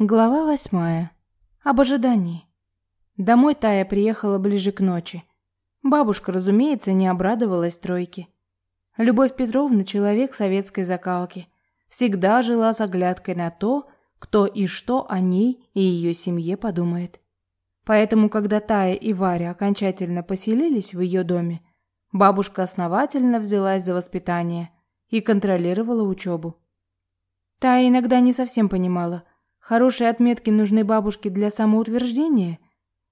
Глава восьмая. Об ожидании. Домой Тая приехала ближе к ночи. Бабушка, разумеется, не обрадовалась тройке. Любовь Петровна – человек советской закалки. Всегда жила с оглядкой на то, кто и что о ней и ее семье подумает. Поэтому, когда Тая и Варя окончательно поселились в ее доме, бабушка основательно взялась за воспитание и контролировала учебу. Тая иногда не совсем понимала, Хорошие отметки нужны бабушке для самоутверждения?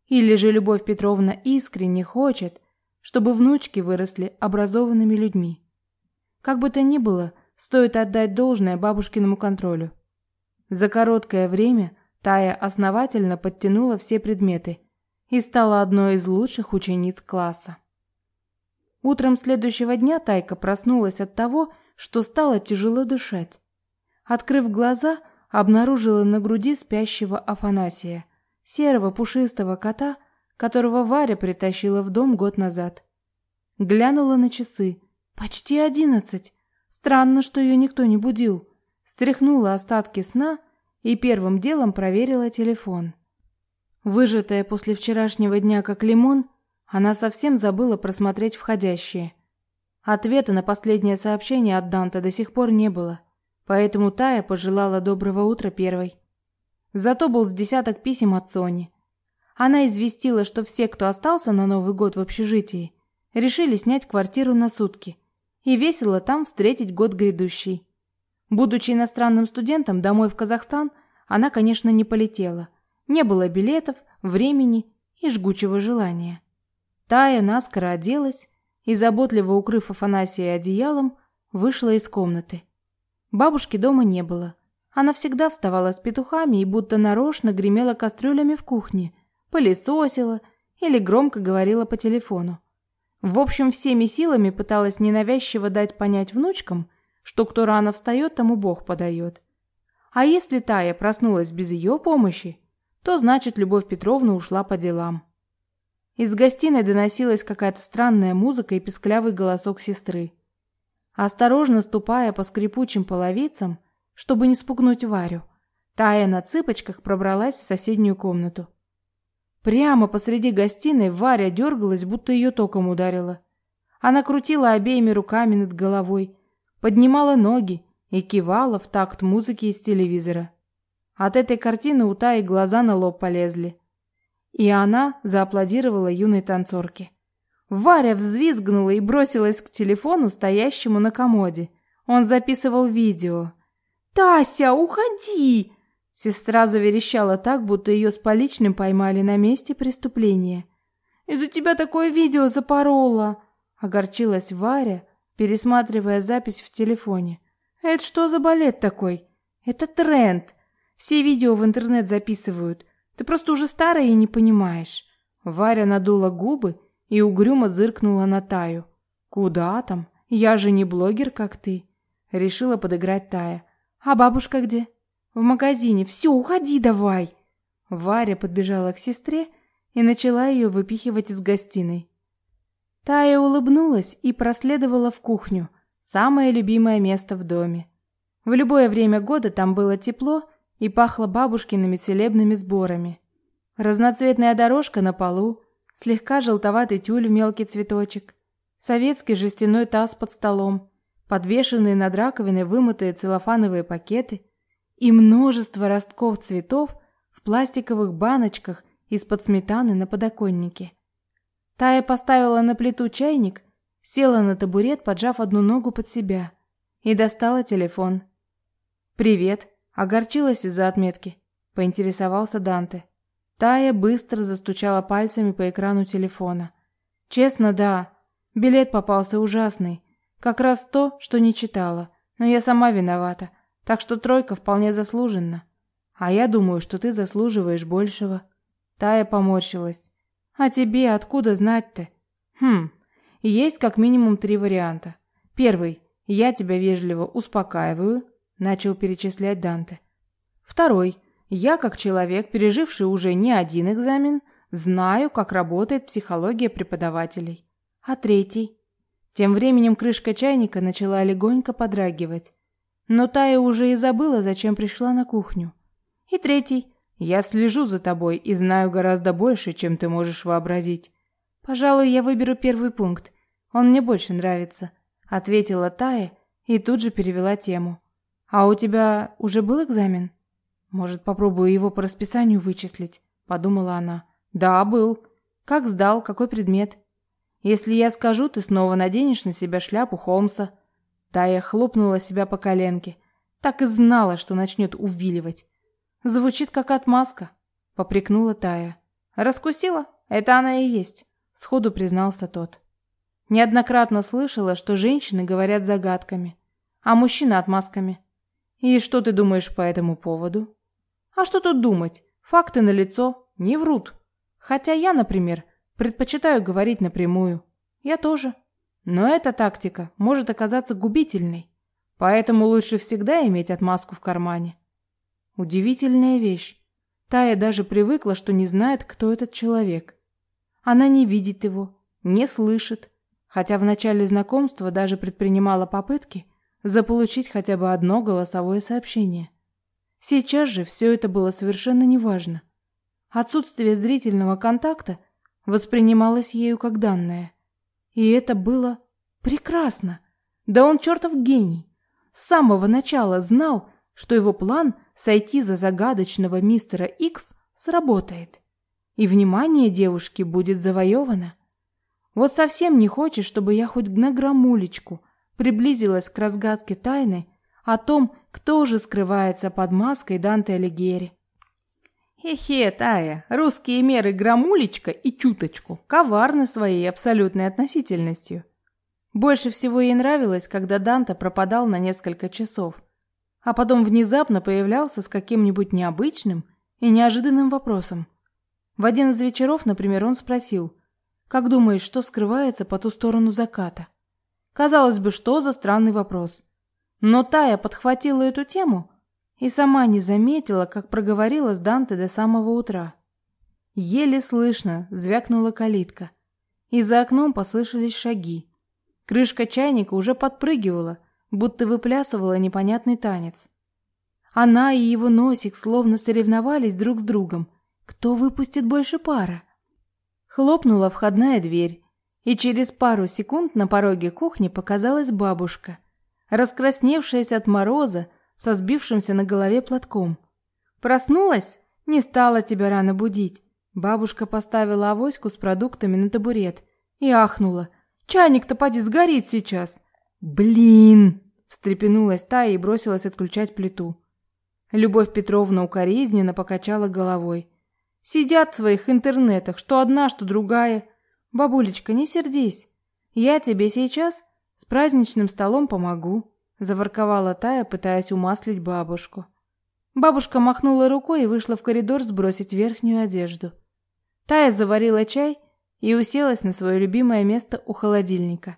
Или же Любовь Петровна искренне хочет, чтобы внучки выросли образованными людьми? Как бы то ни было, стоит отдать должное бабушкиному контролю. За короткое время Тая основательно подтянула все предметы и стала одной из лучших учениц класса. Утром следующего дня Тайка проснулась от того, что стало тяжело дышать. Открыв глаза, обнаружила на груди спящего Афанасия, серого пушистого кота, которого Варя притащила в дом год назад. Глянула на часы. Почти одиннадцать. Странно, что ее никто не будил. Стряхнула остатки сна и первым делом проверила телефон. Выжатая после вчерашнего дня как лимон, она совсем забыла просмотреть входящие. Ответа на последнее сообщение от Данта до сих пор не было. Поэтому Тая пожелала доброго утра первой. Зато был с десяток писем от Сони. Она известила, что все, кто остался на Новый год в общежитии, решили снять квартиру на сутки и весело там встретить год грядущий. Будучи иностранным студентом домой в Казахстан, она, конечно, не полетела. Не было билетов, времени и жгучего желания. Тая наскоро оделась и, заботливо укрыв Афанасия одеялом, вышла из комнаты. Бабушки дома не было. Она всегда вставала с петухами и будто нарочно гремела кастрюлями в кухне, пылесосила или громко говорила по телефону. В общем, всеми силами пыталась ненавязчиво дать понять внучкам, что кто рано встает, тому Бог подает. А если Тая проснулась без ее помощи, то значит, Любовь Петровна ушла по делам. Из гостиной доносилась какая-то странная музыка и песклявый голосок сестры. Осторожно ступая по скрипучим половицам, чтобы не спугнуть Варю, Тая на цыпочках пробралась в соседнюю комнату. Прямо посреди гостиной Варя дергалась, будто ее током ударило. Она крутила обеими руками над головой, поднимала ноги и кивала в такт музыки из телевизора. От этой картины у Таи глаза на лоб полезли. И она зааплодировала юной танцорке. Варя взвизгнула и бросилась к телефону, стоящему на комоде. Он записывал видео. «Тася, уходи!» Сестра заверещала так, будто ее с поличным поймали на месте преступления. «Из-за тебя такое видео запорола!» Огорчилась Варя, пересматривая запись в телефоне. «Это что за балет такой? Это тренд. Все видео в интернет записывают. Ты просто уже старая и не понимаешь». Варя надула губы и угрюмо зыркнула на Таю. «Куда там? Я же не блогер, как ты!» Решила подыграть Тая. «А бабушка где?» «В магазине. Все, уходи давай!» Варя подбежала к сестре и начала ее выпихивать из гостиной. Тая улыбнулась и проследовала в кухню, самое любимое место в доме. В любое время года там было тепло и пахло бабушкиными целебными сборами. Разноцветная дорожка на полу, слегка желтоватый тюль в мелкий цветочек, советский жестяной таз под столом, подвешенные над раковиной вымытые целлофановые пакеты и множество ростков цветов в пластиковых баночках из-под сметаны на подоконнике. Тая поставила на плиту чайник, села на табурет, поджав одну ногу под себя, и достала телефон. «Привет», — огорчилась из-за отметки, — поинтересовался Данте. Тая быстро застучала пальцами по экрану телефона. Честно, да. Билет попался ужасный. Как раз то, что не читала. Но я сама виновата. Так что тройка вполне заслуженна. А я думаю, что ты заслуживаешь большего. Тая поморщилась. А тебе откуда знать-то? Хм. Есть как минимум три варианта. Первый. Я тебя вежливо успокаиваю, начал перечислять Данте. Второй. Я, как человек, переживший уже не один экзамен, знаю, как работает психология преподавателей. А третий? Тем временем крышка чайника начала легонько подрагивать. Но Тая уже и забыла, зачем пришла на кухню. И третий. Я слежу за тобой и знаю гораздо больше, чем ты можешь вообразить. Пожалуй, я выберу первый пункт. Он мне больше нравится, ответила Тая и тут же перевела тему. А у тебя уже был экзамен? Может, попробую его по расписанию вычислить, подумала она. Да, был. Как сдал, какой предмет? Если я скажу, ты снова наденешь на себя шляпу Холмса. Тая хлопнула себя по коленке. Так и знала, что начнет увиливать. Звучит как отмазка, попрекнула Тая. Раскусила? Это она и есть, сходу признался тот. Неоднократно слышала, что женщины говорят загадками, а мужчины отмазками. И что ты думаешь по этому поводу? А что тут думать? Факты налицо, не врут. Хотя я, например, предпочитаю говорить напрямую. Я тоже. Но эта тактика может оказаться губительной. Поэтому лучше всегда иметь отмазку в кармане. Удивительная вещь. Тая даже привыкла, что не знает, кто этот человек. Она не видит его, не слышит, хотя в начале знакомства даже предпринимала попытки заполучить хотя бы одно голосовое сообщение. Сейчас же все это было совершенно неважно. Отсутствие зрительного контакта воспринималось ею как данное. И это было прекрасно. Да он чертов гений. С самого начала знал, что его план сойти за загадочного мистера Икс сработает. И внимание девушки будет завоевано. Вот совсем не хочешь, чтобы я хоть на грамулечку приблизилась к разгадке тайны о том, кто же скрывается под маской Данте Алигьери. Хе-хе, Тая, русские меры грамулечка и чуточку коварны своей абсолютной относительностью. Больше всего ей нравилось, когда Данте пропадал на несколько часов, а потом внезапно появлялся с каким-нибудь необычным и неожиданным вопросом. В один из вечеров, например, он спросил, «Как думаешь, что скрывается по ту сторону заката?» Казалось бы, что за странный вопрос. Но Тая подхватила эту тему и сама не заметила, как проговорила с Данте до самого утра. Еле слышно звякнула калитка, и за окном послышались шаги. Крышка чайника уже подпрыгивала, будто выплясывала непонятный танец. Она и его носик словно соревновались друг с другом. Кто выпустит больше пара? Хлопнула входная дверь, и через пару секунд на пороге кухни показалась бабушка, раскрасневшаяся от мороза, со сбившимся на голове платком. Проснулась? Не стала тебя рано будить. Бабушка поставила авоську с продуктами на табурет и ахнула. Чайник-то поди сгорит сейчас. Блин, встрепенулась та и бросилась отключать плиту. Любовь Петровна укоризненно покачала головой. Сидят в своих интернетах, что одна, что другая. Бабулечка, не сердись. Я тебе сейчас с праздничным столом помогу, заворковала Тая, пытаясь умаслить бабушку. Бабушка махнула рукой и вышла в коридор сбросить верхнюю одежду. Тая заварила чай и уселась на свое любимое место у холодильника.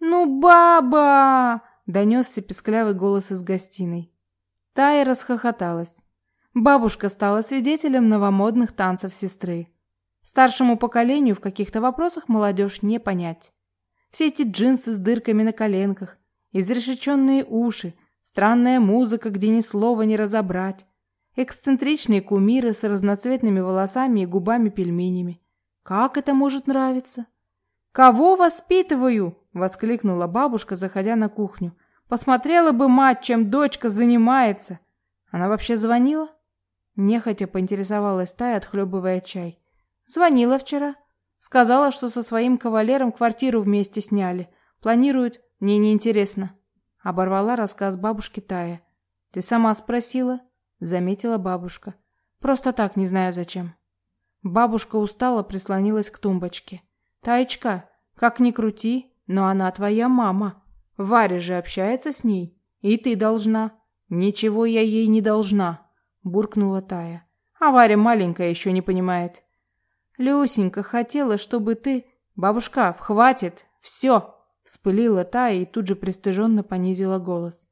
«Ну, баба!» — донесся песклявый голос из гостиной. Тая расхохоталась. Бабушка стала свидетелем новомодных танцев сестры. Старшему поколению в каких-то вопросах молодежь не понять. Все эти джинсы с дырками на коленках, изрешеченные уши, странная музыка, где ни слова не разобрать, эксцентричные кумиры с разноцветными волосами и губами-пельменями. Как это может нравиться? Кого воспитываю? воскликнула бабушка, заходя на кухню. Посмотрела бы мать, чем дочка занимается. Она вообще звонила? Нехотя поинтересовалась Тая, отхлебывая чай. Звонила вчера. Сказала, что со своим кавалером квартиру вместе сняли. Планируют. Мне неинтересно. Оборвала рассказ бабушки Тая. Ты сама спросила? Заметила бабушка. Просто так, не знаю зачем. Бабушка устало прислонилась к тумбочке. Таечка, как ни крути, но она твоя мама. Варя же общается с ней, и ты должна. Ничего я ей не должна, буркнула Тая. А Варя маленькая еще не понимает. Люсенька хотела, чтобы ты... Бабушка, хватит, все! Вспылила Тая и тут же пристыженно понизила голос.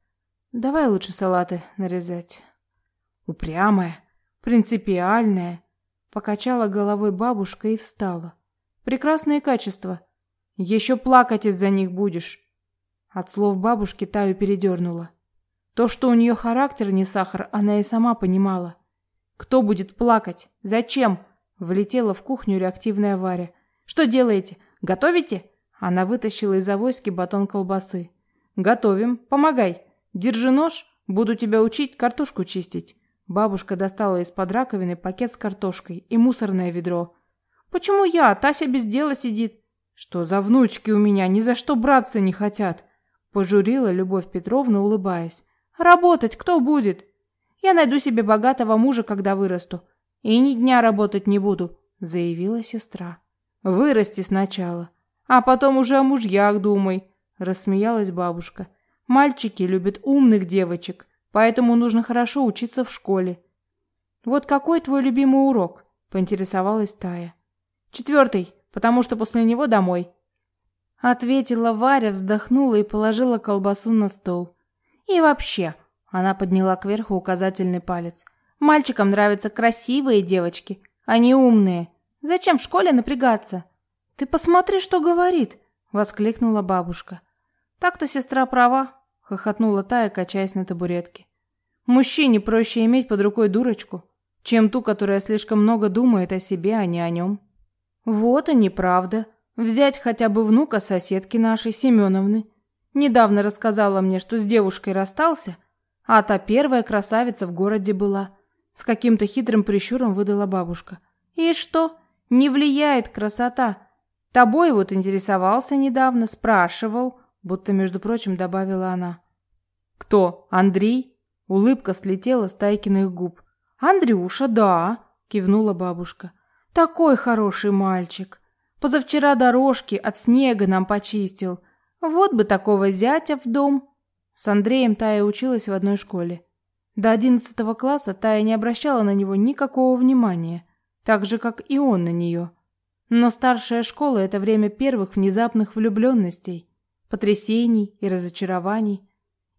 Давай лучше салаты нарезать. Упрямая, принципиальная, Покачала головой бабушка и встала. Прекрасные качества. Еще плакать из-за них будешь. От слов бабушки Таю передернула. То, что у нее характер не сахар, она и сама понимала. Кто будет плакать? Зачем? Влетела в кухню реактивная Варя. Что делаете? Готовите? Она вытащила из авоськи батон колбасы. Готовим. Помогай. Держи нож, буду тебя учить картошку чистить. Бабушка достала из-под раковины пакет с картошкой и мусорное ведро. Почему я? Тася без дела сидит. Что за внучки у меня, ни за что браться не хотят, пожурила Любовь Петровна, улыбаясь. Работать кто будет? Я найду себе богатого мужа, когда вырасту. И ни дня работать не буду, заявила сестра. Вырасти сначала, а потом уже о мужьях думай, рассмеялась бабушка. Мальчики любят умных девочек, поэтому нужно хорошо учиться в школе. Вот какой твой любимый урок? поинтересовалась Тая. Четвертый, потому что после него домой. Ответила Варя, вздохнула и положила колбасу на стол. И вообще, она подняла кверху указательный палец. Мальчикам нравятся красивые девочки, а не умные. Зачем в школе напрягаться? Ты посмотри, что говорит, воскликнула бабушка. Так-то сестра права, хохотнула Тая, качаясь на табуретке. Мужчине проще иметь под рукой дурочку, чем ту, которая слишком много думает о себе, а не о нем. Вот и неправда. Взять хотя бы внука соседки нашей Семеновны. Недавно рассказала мне, что с девушкой расстался, а та первая красавица в городе была. С каким-то хитрым прищуром выдала бабушка. И что? Не влияет красота. Тобой вот интересовался недавно, спрашивал, будто, между прочим, добавила она. Кто? Андрей? Улыбка слетела с Тайкиных губ. Андрюша, да, кивнула бабушка. Такой хороший мальчик. Позавчера дорожки от снега нам почистил. Вот бы такого зятя в дом. С Андреем Тая училась в одной школе. До одиннадцатого класса Тая не обращала на него никакого внимания так же, как и он на нее. Но старшая школа – это время первых внезапных влюбленностей, потрясений и разочарований.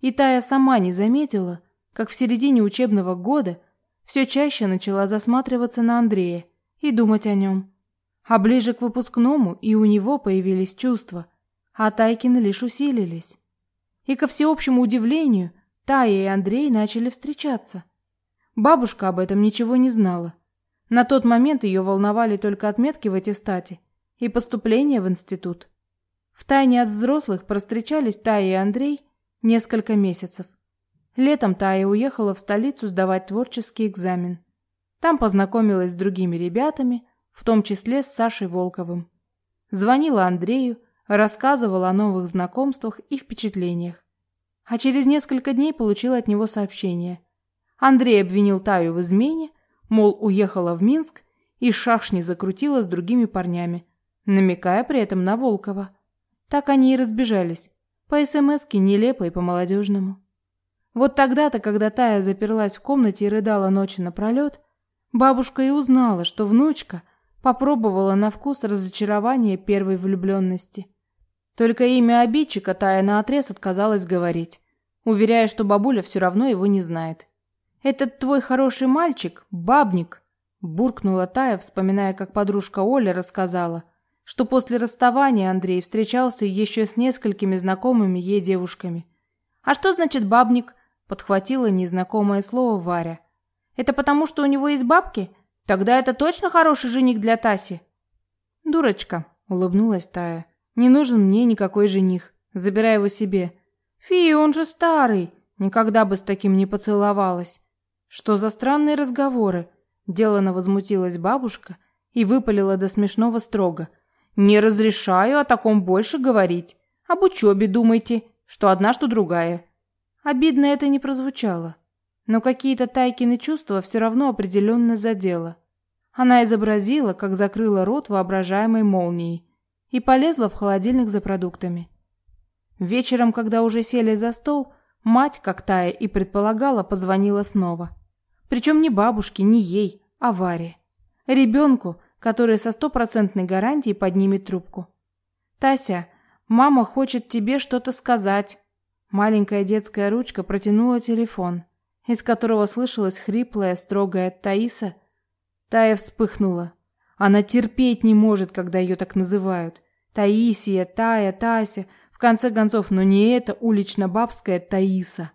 И Тая сама не заметила, как в середине учебного года все чаще начала засматриваться на Андрея и думать о нем. А ближе к выпускному и у него появились чувства, а Тайкины лишь усилились. И ко всеобщему удивлению, Тая и Андрей начали встречаться. Бабушка об этом ничего не знала – на тот момент ее волновали только отметки в аттестате и поступление в институт. Втайне от взрослых простречались Тая и Андрей несколько месяцев. Летом Тая уехала в столицу сдавать творческий экзамен. Там познакомилась с другими ребятами, в том числе с Сашей Волковым. Звонила Андрею, рассказывала о новых знакомствах и впечатлениях. А через несколько дней получила от него сообщение. Андрей обвинил Таю в измене, Мол, уехала в Минск и шашни закрутила с другими парнями, намекая при этом на Волкова. Так они и разбежались. По СМСке нелепо и по-молодежному. Вот тогда-то, когда Тая заперлась в комнате и рыдала ночи напролет, бабушка и узнала, что внучка попробовала на вкус разочарование первой влюбленности. Только имя обидчика Тая наотрез отказалась говорить, уверяя, что бабуля все равно его не знает. «Этот твой хороший мальчик — бабник», — буркнула Тая, вспоминая, как подружка Оля рассказала, что после расставания Андрей встречался еще с несколькими знакомыми ей девушками. «А что значит бабник?» — подхватила незнакомое слово Варя. «Это потому, что у него есть бабки? Тогда это точно хороший жених для Таси?» «Дурочка», — улыбнулась Тая. «Не нужен мне никакой жених. Забирай его себе». «Фи, он же старый. Никогда бы с таким не поцеловалась». Что за странные разговоры? Делано возмутилась бабушка и выпалила до смешного строго. Не разрешаю о таком больше говорить. Об учебе думайте, что одна, что другая. Обидно это не прозвучало, но какие-то Тайкины чувства все равно определенно задело. Она изобразила, как закрыла рот воображаемой молнией и полезла в холодильник за продуктами. Вечером, когда уже сели за стол, мать, как Тая и предполагала, позвонила снова. Причем не бабушке, не ей, а Варе. Ребенку, который со стопроцентной гарантией поднимет трубку. «Тася, мама хочет тебе что-то сказать». Маленькая детская ручка протянула телефон, из которого слышалась хриплая, строгая Таиса. Тая вспыхнула. Она терпеть не может, когда ее так называют. Таисия, Тая, Тася. В конце концов, но не эта улично-бабская Таиса.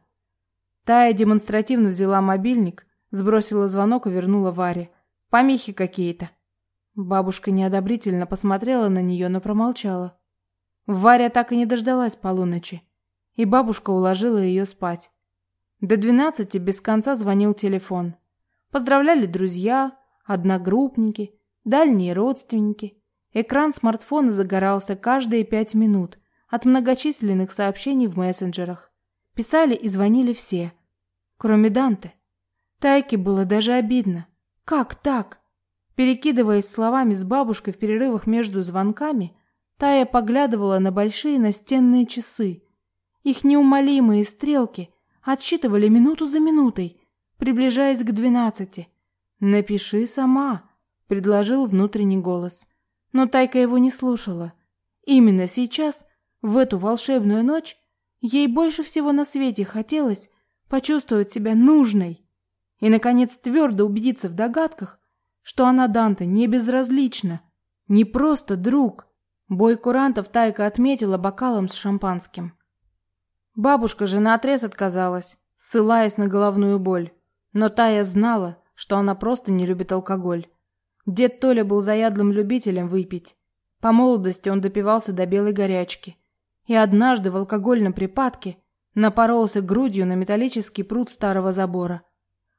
Тая демонстративно взяла мобильник, Сбросила звонок и вернула Варе. Помехи какие-то. Бабушка неодобрительно посмотрела на нее, но промолчала. Варя так и не дождалась полуночи, и бабушка уложила ее спать. До двенадцати без конца звонил телефон. Поздравляли друзья, одногруппники, дальние родственники. Экран смартфона загорался каждые пять минут от многочисленных сообщений в мессенджерах. Писали и звонили все, кроме Данте. Тайке было даже обидно. Как так? Перекидываясь словами с бабушкой в перерывах между звонками, Тая поглядывала на большие настенные часы. Их неумолимые стрелки отсчитывали минуту за минутой, приближаясь к двенадцати. «Напиши сама», — предложил внутренний голос. Но Тайка его не слушала. Именно сейчас, в эту волшебную ночь, ей больше всего на свете хотелось почувствовать себя нужной и, наконец, твердо убедиться в догадках, что она Данте не безразлична, не просто друг. Бой курантов Тайка отметила бокалом с шампанским. Бабушка же наотрез отказалась, ссылаясь на головную боль. Но Тая знала, что она просто не любит алкоголь. Дед Толя был заядлым любителем выпить. По молодости он допивался до белой горячки. И однажды в алкогольном припадке напоролся грудью на металлический пруд старого забора.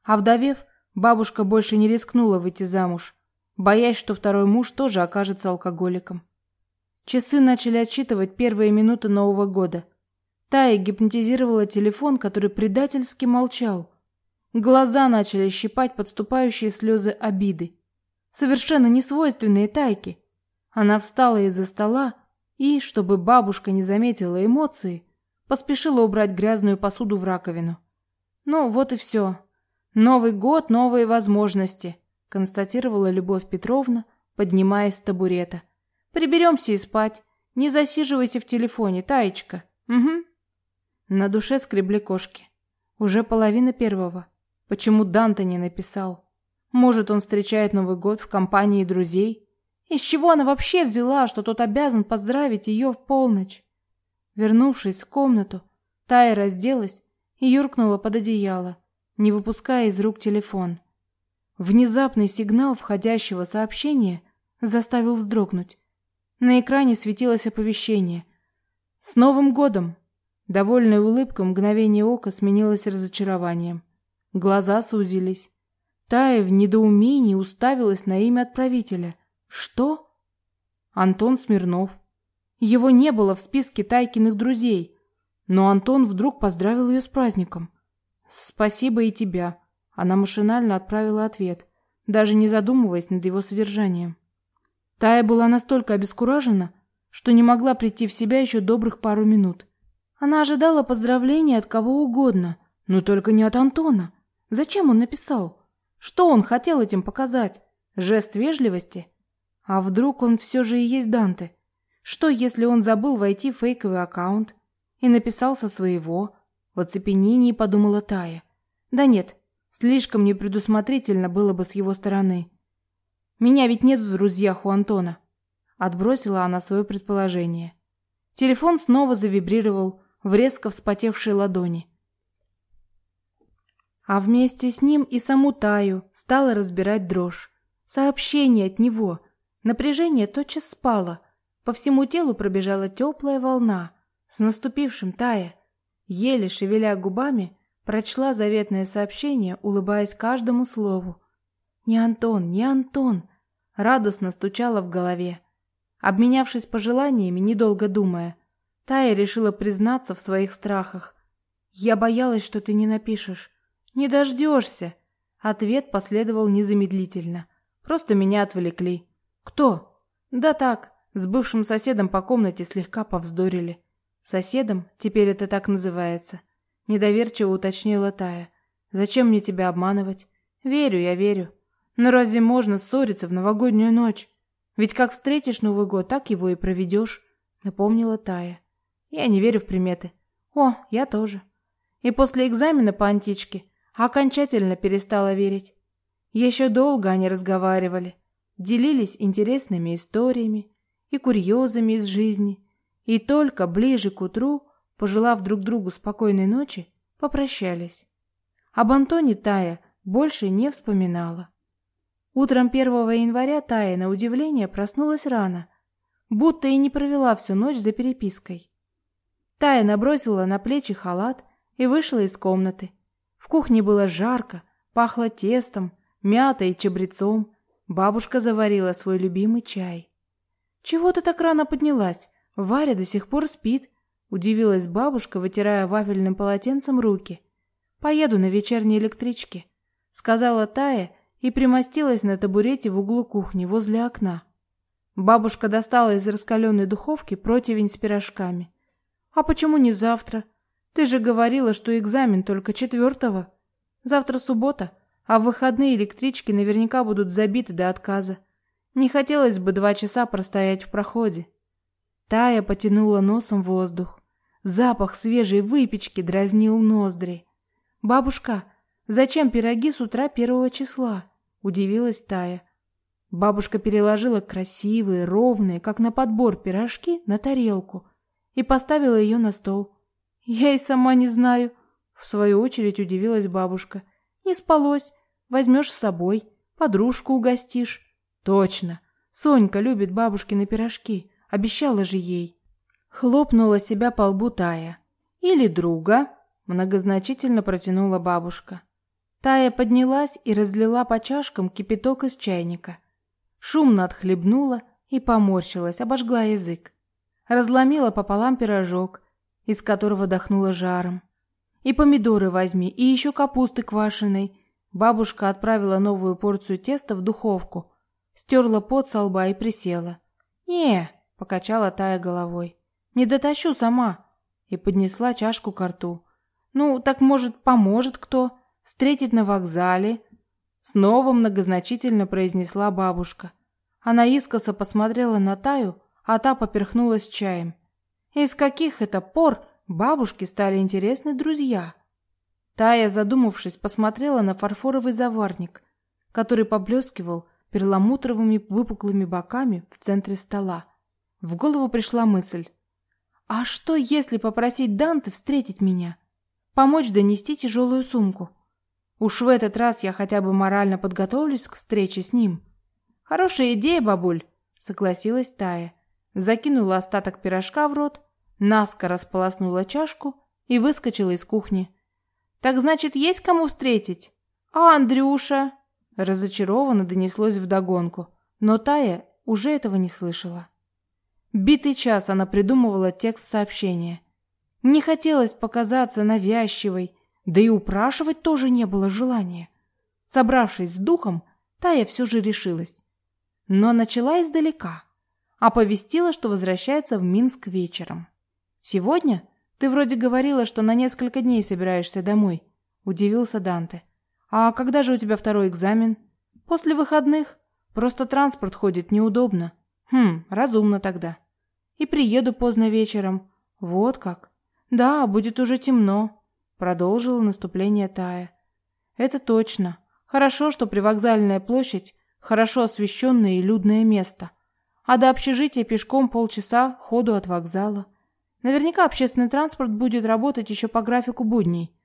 А вдовев, бабушка больше не рискнула выйти замуж, боясь, что второй муж тоже окажется алкоголиком. Часы начали отсчитывать первые минуты Нового года. Тая гипнотизировала телефон, который предательски молчал. Глаза начали щипать подступающие слезы обиды. Совершенно несвойственные Тайке. Она встала из-за стола и, чтобы бабушка не заметила эмоции, поспешила убрать грязную посуду в раковину. Ну, вот и все. Новый год, новые возможности, констатировала Любовь Петровна, поднимаясь с табурета. Приберемся и спать. Не засиживайся в телефоне, Таечка. Угу. На душе скребли кошки. Уже половина первого. Почему Данте не написал? Может, он встречает Новый год в компании друзей? Из чего она вообще взяла, что тот обязан поздравить ее в полночь? Вернувшись в комнату, Тая разделась и юркнула под одеяло не выпуская из рук телефон. Внезапный сигнал входящего сообщения заставил вздрогнуть. На экране светилось оповещение. «С Новым годом!» Довольная улыбка мгновение ока сменилась разочарованием. Глаза сузились. Тая в недоумении уставилась на имя отправителя. «Что?» Антон Смирнов. Его не было в списке Тайкиных друзей, но Антон вдруг поздравил ее с праздником. «Спасибо и тебя». Она машинально отправила ответ, даже не задумываясь над его содержанием. Тая была настолько обескуражена, что не могла прийти в себя еще добрых пару минут. Она ожидала поздравления от кого угодно, но только не от Антона. Зачем он написал? Что он хотел этим показать? Жест вежливости? А вдруг он все же и есть Данте? Что, если он забыл войти в фейковый аккаунт и написал со своего, в оцепенении подумала Тая. Да нет, слишком непредусмотрительно было бы с его стороны. Меня ведь нет в друзьях у Антона. Отбросила она свое предположение. Телефон снова завибрировал в резко вспотевшей ладони. А вместе с ним и саму Таю стала разбирать дрожь. Сообщение от него. Напряжение тотчас спало. По всему телу пробежала теплая волна. С наступившим Тая еле шевеля губами, прочла заветное сообщение, улыбаясь каждому слову. «Не Антон, не Антон!» радостно стучала в голове. Обменявшись пожеланиями, недолго думая, Тая решила признаться в своих страхах. «Я боялась, что ты не напишешь. Не дождешься!» Ответ последовал незамедлительно. Просто меня отвлекли. «Кто?» «Да так, с бывшим соседом по комнате слегка повздорили. Соседом, теперь это так называется, недоверчиво уточнила Тая. Зачем мне тебя обманывать? Верю, я верю. Но разве можно ссориться в новогоднюю ночь? Ведь как встретишь Новый год, так его и проведешь, напомнила Тая. Я не верю в приметы. О, я тоже. И после экзамена по античке окончательно перестала верить. Еще долго они разговаривали, делились интересными историями и курьезами из жизни, и только ближе к утру, пожелав друг другу спокойной ночи, попрощались. Об Антоне Тая больше не вспоминала. Утром 1 января Тая, на удивление, проснулась рано, будто и не провела всю ночь за перепиской. Тая набросила на плечи халат и вышла из комнаты. В кухне было жарко, пахло тестом, мятой и чабрецом. Бабушка заварила свой любимый чай. «Чего ты так рано поднялась? Варя до сих пор спит», — удивилась бабушка, вытирая вафельным полотенцем руки. «Поеду на вечерней электричке», — сказала Тая и примостилась на табурете в углу кухни возле окна. Бабушка достала из раскаленной духовки противень с пирожками. «А почему не завтра? Ты же говорила, что экзамен только четвертого. Завтра суббота, а в выходные электрички наверняка будут забиты до отказа. Не хотелось бы два часа простоять в проходе». Тая потянула носом воздух. Запах свежей выпечки дразнил ноздри. «Бабушка, зачем пироги с утра первого числа?» – удивилась Тая. Бабушка переложила красивые, ровные, как на подбор пирожки, на тарелку и поставила ее на стол. Я и сама не знаю, в свою очередь удивилась бабушка. Не спалось, возьмешь с собой, подружку угостишь. Точно. Сонька любит бабушкины пирожки, обещала же ей. Хлопнула себя по лбу Тая. Или друга, многозначительно протянула бабушка. Тая поднялась и разлила по чашкам кипяток из чайника шумно отхлебнула и поморщилась, обожгла язык. Разломила пополам пирожок, из которого дохнуло жаром. И помидоры возьми, и еще капусты квашеной. Бабушка отправила новую порцию теста в духовку, стерла пот со лба и присела. «Не», — покачала Тая головой, — «не дотащу сама». И поднесла чашку к рту. «Ну, так, может, поможет кто? Встретить на вокзале?» Снова многозначительно произнесла бабушка. Она искоса посмотрела на Таю, а та поперхнулась чаем. Из каких это пор бабушке стали интересны друзья? Тая, задумавшись, посмотрела на фарфоровый заварник, который поблескивал перламутровыми выпуклыми боками в центре стола. В голову пришла мысль. А что, если попросить Данте встретить меня? Помочь донести тяжелую сумку? Уж в этот раз я хотя бы морально подготовлюсь к встрече с ним. Хорошая идея, бабуль, согласилась Тая. Закинула остаток пирожка в рот, наскоро сполоснула чашку и выскочила из кухни. Так значит, есть кому встретить? А Андрюша? Разочарованно донеслось вдогонку, но Тая уже этого не слышала. Битый час она придумывала текст сообщения. Не хотелось показаться навязчивой, да и упрашивать тоже не было желания. Собравшись с духом, Тая все же решилась. Но начала издалека. Оповестила, что возвращается в Минск вечером. «Сегодня? Ты вроде говорила, что на несколько дней собираешься домой», – удивился Данте. «А когда же у тебя второй экзамен?» «После выходных. Просто транспорт ходит неудобно». «Хм, разумно тогда». «И приеду поздно вечером». «Вот как?» «Да, будет уже темно», Продолжила наступление Тая. Это точно. Хорошо, что привокзальная площадь хорошо освещенное и людное место. А до общежития пешком полчаса ходу от вокзала. Наверняка общественный транспорт будет работать еще по графику будней.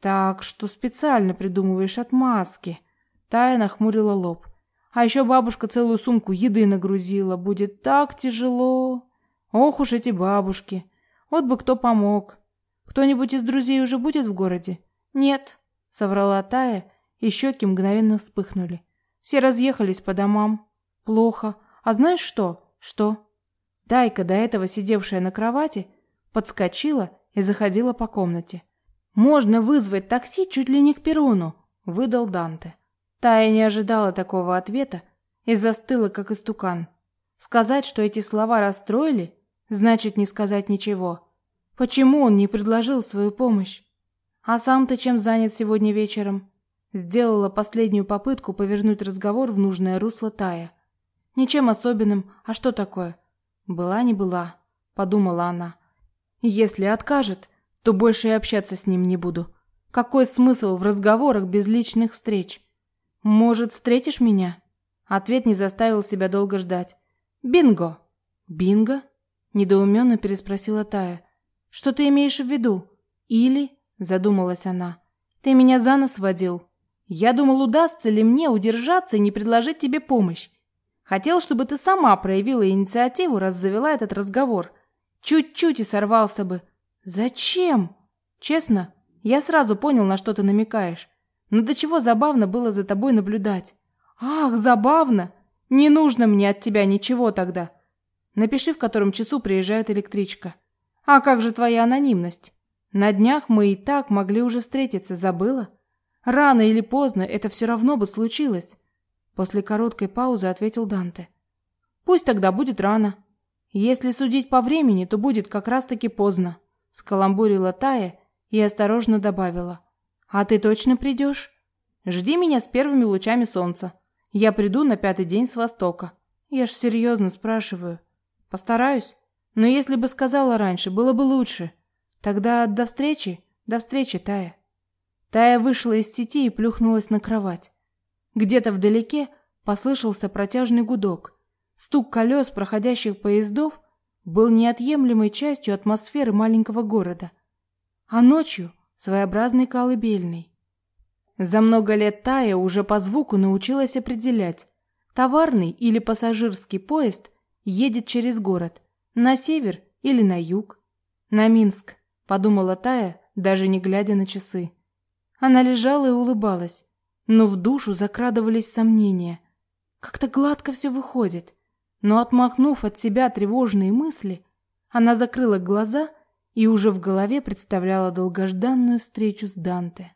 Так что специально придумываешь отмазки. Тая нахмурила лоб. А еще бабушка целую сумку еды нагрузила. Будет так тяжело. Ох уж эти бабушки. Вот бы кто помог. Кто-нибудь из друзей уже будет в городе? Нет, соврала Тая, и щеки мгновенно вспыхнули. Все разъехались по домам. Плохо. А знаешь что? Что? Тайка, до этого сидевшая на кровати, подскочила и заходила по комнате. Можно вызвать такси чуть ли не к перрону, выдал Данте. Тая не ожидала такого ответа и застыла как истукан. Сказать, что эти слова расстроили, значит не сказать ничего. Почему он не предложил свою помощь? А сам ты чем занят сегодня вечером? Сделала последнюю попытку повернуть разговор в нужное русло Тая. Ничем особенным. А что такое? Была не была, подумала она. Если откажет, то больше и общаться с ним не буду. Какой смысл в разговорах без личных встреч? Может, встретишь меня? Ответ не заставил себя долго ждать. Бинго. Бинго? недоуменно переспросила Тая. Что ты имеешь в виду? Или, задумалась она, ты меня за нос водил? Я думал, удастся ли мне удержаться и не предложить тебе помощь. Хотел, чтобы ты сама проявила инициативу, раз завела этот разговор. Чуть-чуть и сорвался бы. Зачем? Честно, я сразу понял, на что ты намекаешь. Но до чего забавно было за тобой наблюдать. Ах, забавно! Не нужно мне от тебя ничего тогда. Напиши, в котором часу приезжает электричка. А как же твоя анонимность? На днях мы и так могли уже встретиться, забыла? Рано или поздно это все равно бы случилось. После короткой паузы ответил Данте. Пусть тогда будет рано. Если судить по времени, то будет как раз-таки поздно. Скаламбурила Тая и осторожно добавила. А ты точно придешь? Жди меня с первыми лучами солнца. Я приду на пятый день с востока. Я ж серьезно спрашиваю. Постараюсь. Но если бы сказала раньше, было бы лучше. Тогда до встречи. До встречи, Тая. Тая вышла из сети и плюхнулась на кровать. Где-то вдалеке послышался протяжный гудок. Стук колес проходящих поездов был неотъемлемой частью атмосферы маленького города. А ночью своеобразный колыбельный. За много лет Тая уже по звуку научилась определять, товарный или пассажирский поезд едет через город, на север или на юг. На Минск, подумала Тая, даже не глядя на часы. Она лежала и улыбалась, но в душу закрадывались сомнения. Как-то гладко все выходит. Но отмахнув от себя тревожные мысли, она закрыла глаза и уже в голове представляла долгожданную встречу с Данте.